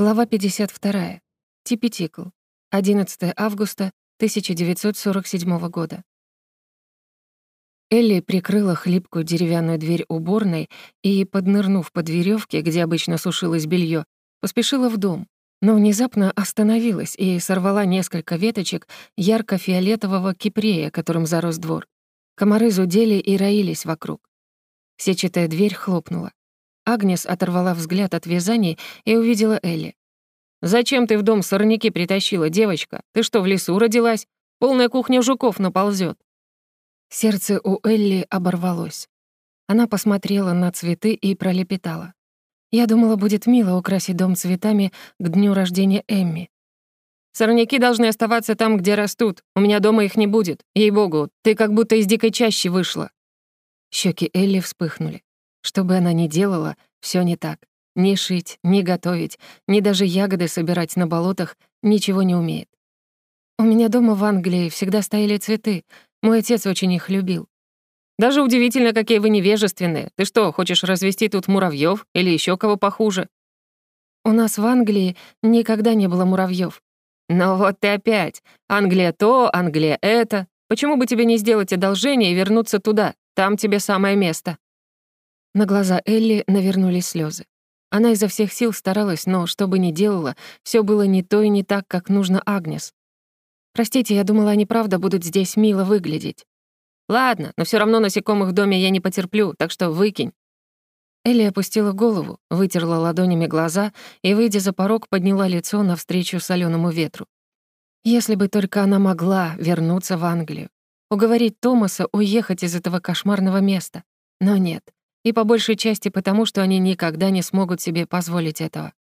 Глава 52. Типетикл. 11 августа 1947 года. Элли прикрыла хлипкую деревянную дверь уборной и, поднырнув под веревки, где обычно сушилось белье, поспешила в дом, но внезапно остановилась и сорвала несколько веточек ярко-фиолетового кипрея, которым зарос двор. Комары зудели и роились вокруг. Сетчатая дверь хлопнула. Агнес оторвала взгляд от вязаний и увидела Элли. «Зачем ты в дом сорняки притащила, девочка? Ты что, в лесу родилась? Полная кухня жуков наползет. Сердце у Элли оборвалось. Она посмотрела на цветы и пролепетала. «Я думала, будет мило украсить дом цветами к дню рождения Эмми. Сорняки должны оставаться там, где растут. У меня дома их не будет. Ей-богу, ты как будто из дикой чащи вышла». Щеки Элли вспыхнули. Что бы она ни делала, все не так. Ни шить, ни готовить, ни даже ягоды собирать на болотах ничего не умеет. У меня дома в Англии всегда стояли цветы. Мой отец очень их любил. Даже удивительно, какие вы невежественные. Ты что, хочешь развести тут муравьев или еще кого похуже? У нас в Англии никогда не было муравьев. Но вот ты опять. Англия то, Англия это. Почему бы тебе не сделать одолжение и вернуться туда? Там тебе самое место. На глаза Элли навернулись слезы. Она изо всех сил старалась, но что бы ни делала, все было не то и не так, как нужно Агнес. «Простите, я думала, они правда будут здесь мило выглядеть». «Ладно, но все равно насекомых в доме я не потерплю, так что выкинь». Элли опустила голову, вытерла ладонями глаза и, выйдя за порог, подняла лицо навстречу солёному ветру. Если бы только она могла вернуться в Англию, уговорить Томаса уехать из этого кошмарного места. Но нет и по большей части потому, что они никогда не смогут себе позволить этого.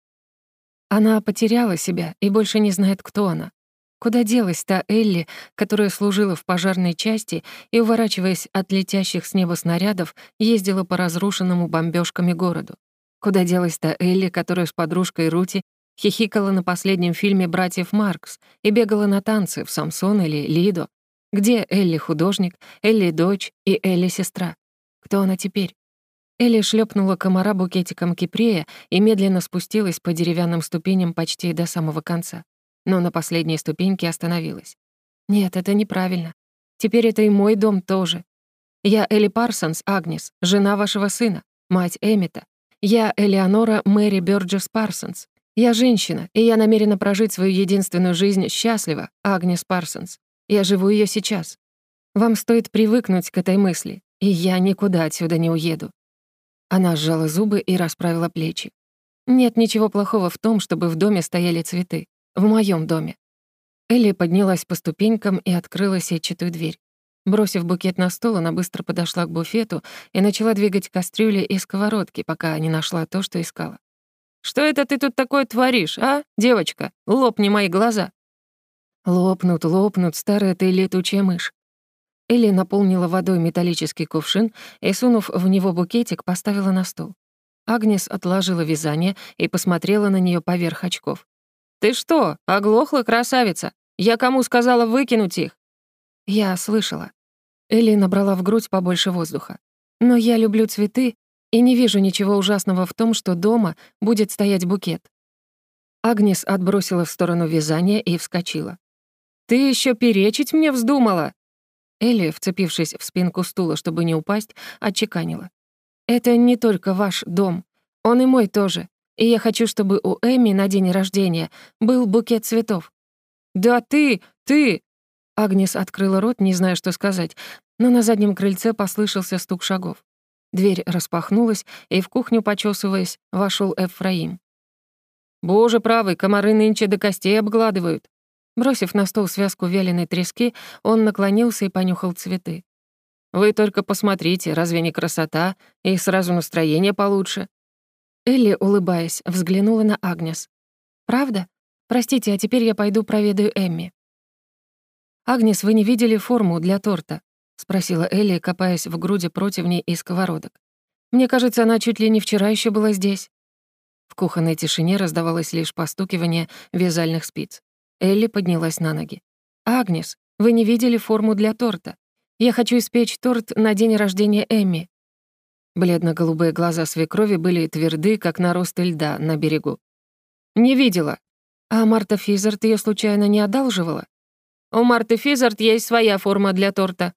Она потеряла себя и больше не знает, кто она. Куда делась та Элли, которая служила в пожарной части и, уворачиваясь от летящих с неба снарядов, ездила по разрушенному бомбёжками городу? Куда делась та Элли, которая с подружкой Рути хихикала на последнем фильме «Братьев Маркс» и бегала на танцы в Самсон или Лидо? Где Элли художник, Элли дочь и Элли сестра? Кто она теперь? Элли шлепнула комара букетиком кипрея и медленно спустилась по деревянным ступеням почти до самого конца. Но на последней ступеньке остановилась. «Нет, это неправильно. Теперь это и мой дом тоже. Я Элли Парсонс, Агнес, жена вашего сына, мать Эмита. Я Элеонора Мэри Бёрджес Парсонс. Я женщина, и я намерена прожить свою единственную жизнь счастливо, Агнес Парсонс. Я живу ее сейчас. Вам стоит привыкнуть к этой мысли, и я никуда отсюда не уеду. Она сжала зубы и расправила плечи. «Нет ничего плохого в том, чтобы в доме стояли цветы. В моем доме». Элли поднялась по ступенькам и открыла сетчатую дверь. Бросив букет на стол, она быстро подошла к буфету и начала двигать кастрюли и сковородки, пока не нашла то, что искала. «Что это ты тут такое творишь, а, девочка? Лопни мои глаза!» «Лопнут, лопнут, старая ты летучая мышь. Элли наполнила водой металлический кувшин и, сунув в него букетик, поставила на стол. Агнес отложила вязание и посмотрела на нее поверх очков. «Ты что, оглохла, красавица? Я кому сказала выкинуть их?» Я слышала. Элли набрала в грудь побольше воздуха. «Но я люблю цветы и не вижу ничего ужасного в том, что дома будет стоять букет». Агнес отбросила в сторону вязание и вскочила. «Ты еще перечить мне вздумала?» Элли, вцепившись в спинку стула, чтобы не упасть, отчеканила. «Это не только ваш дом. Он и мой тоже. И я хочу, чтобы у Эми на день рождения был букет цветов». «Да ты, ты!» Агнес открыла рот, не зная, что сказать, но на заднем крыльце послышался стук шагов. Дверь распахнулась, и в кухню, почесываясь, вошел Эфраим. «Боже правый, комары нынче до костей обгладывают», Бросив на стол связку вяленой трески, он наклонился и понюхал цветы. «Вы только посмотрите, разве не красота? И сразу настроение получше». Элли, улыбаясь, взглянула на Агнес. «Правда? Простите, а теперь я пойду проведаю Эмми». «Агнес, вы не видели форму для торта?» — спросила Элли, копаясь в груди противней и сковородок. «Мне кажется, она чуть ли не вчера еще была здесь». В кухонной тишине раздавалось лишь постукивание вязальных спиц. Элли поднялась на ноги. «Агнес, вы не видели форму для торта? Я хочу испечь торт на день рождения Эмми». Бледно-голубые глаза свекрови были тверды, как наросты льда на берегу. «Не видела». «А Марта Физард ее случайно не одалживала?» «У Марты Физард есть своя форма для торта».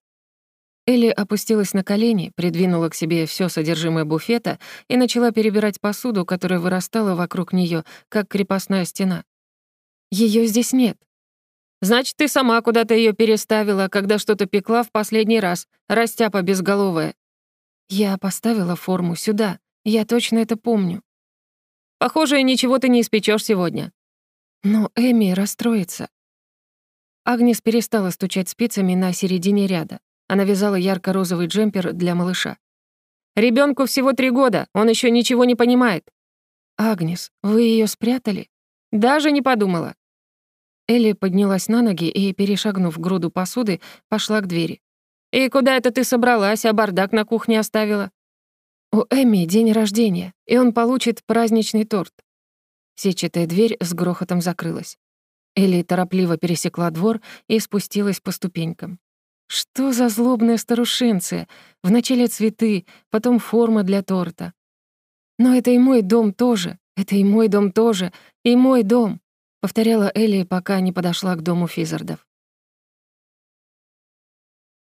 Элли опустилась на колени, придвинула к себе все содержимое буфета и начала перебирать посуду, которая вырастала вокруг нее, как крепостная стена. Ее здесь нет. Значит, ты сама куда-то ее переставила, когда что-то пекла в последний раз, растяпа безголовая. Я поставила форму сюда, я точно это помню. Похоже, ничего ты не испечешь сегодня. Но Эми расстроится. Агнес перестала стучать спицами на середине ряда. Она вязала ярко-розовый джемпер для малыша. Ребенку всего три года, он еще ничего не понимает». «Агнес, вы ее спрятали?» «Даже не подумала». Элли поднялась на ноги и, перешагнув груду посуды, пошла к двери. «И куда это ты собралась, а бардак на кухне оставила?» «У Эми день рождения, и он получит праздничный торт». Сетчатая дверь с грохотом закрылась. Элли торопливо пересекла двор и спустилась по ступенькам. Что за злобная старушенция? Вначале цветы, потом форма для торта. Но это и мой дом тоже, это и мой дом тоже, и мой дом, повторяла Элли, пока не подошла к дому Физардов.